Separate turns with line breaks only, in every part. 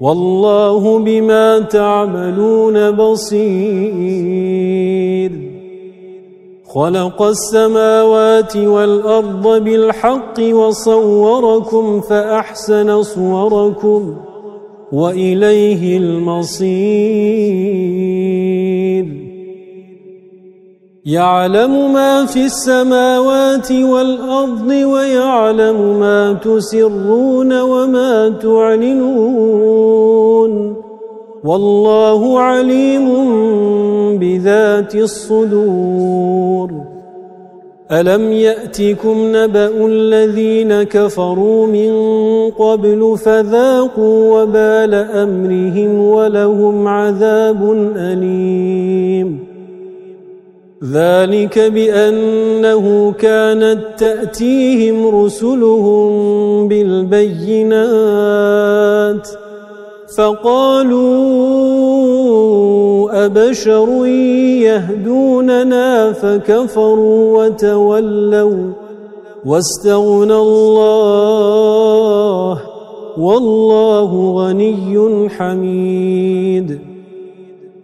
والله بما تعملون بصير. خلق السماوات والأرض بالحق وصوركم فأحسن صوركم وإليه المصير. يعلم ما في السماوات والأرض ويعلم ما تسرون وما تعلنون والله عليم بذات الصدور. ألم يأتكم نبأ الذين كفروا من قبل فذاقوا وبال أمرهم ولهم عذاب أليم. ذلك بأنه كانت تأتيهم رسلهم بالبينات فقالوا أبشر يهدوننا فكفروا وتولوا واستغنى الله والله غني حميد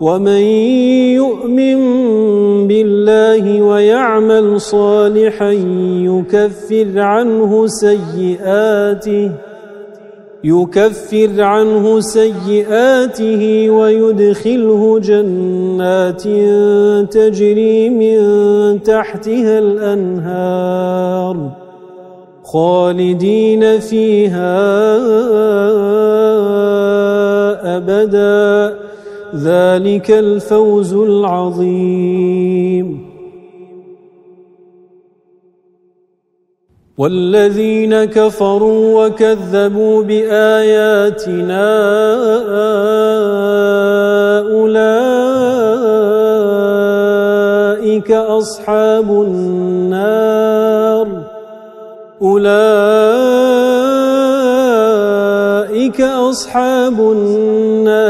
ومن يؤمن بالله ويعمل صالحا يكفر عنه سيئاته يكفر عنه سيئاته ويدخله جنات تجري من تحتها الأنهار خالدين فيها أبدا. ذلك الفوز العظيم. والذين كفروا وكذبوا بآياتنا أولئك أصحاب النار. أولئك أصحاب النار.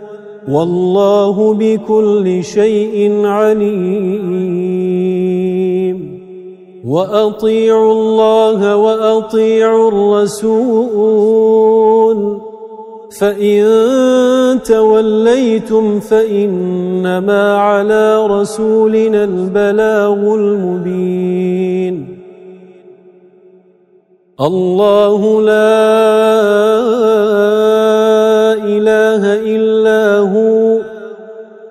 والله بكل شيء عليم. وأطيعوا الله وأطيعوا الرسول. فإن توليتم فإنما على رسولنا البلاغ المبين. الله لا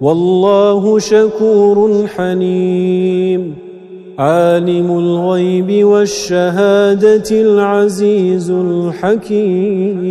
والله شكور حنيم عالم الغيب والشهادة العزيز الحكيم.